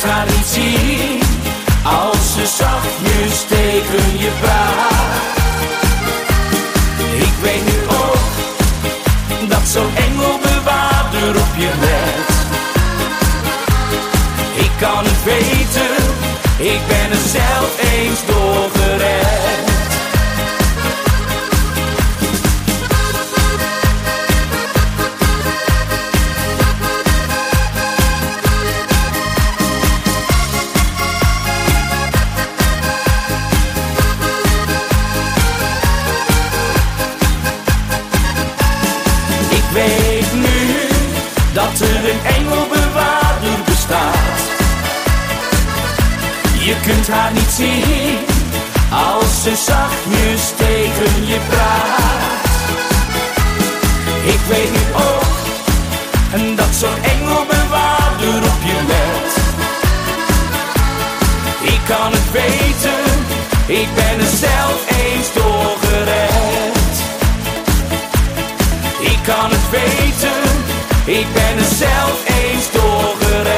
Zien als ze zachtjes tegen je praat. Ik weet nu ook dat zo'n engelbewaarder op je let. Ik kan het weten, ik ben er zelf eens door gered. Weet nu dat er een engelbewaarder bestaat. Je kunt haar niet zien als ze zachtjes tegen je praat. Ik weet nu ook dat zo'n engelbewaarder op je let. Ik kan het weten, kan het weten. Ik ben er zelf eens doorgereden.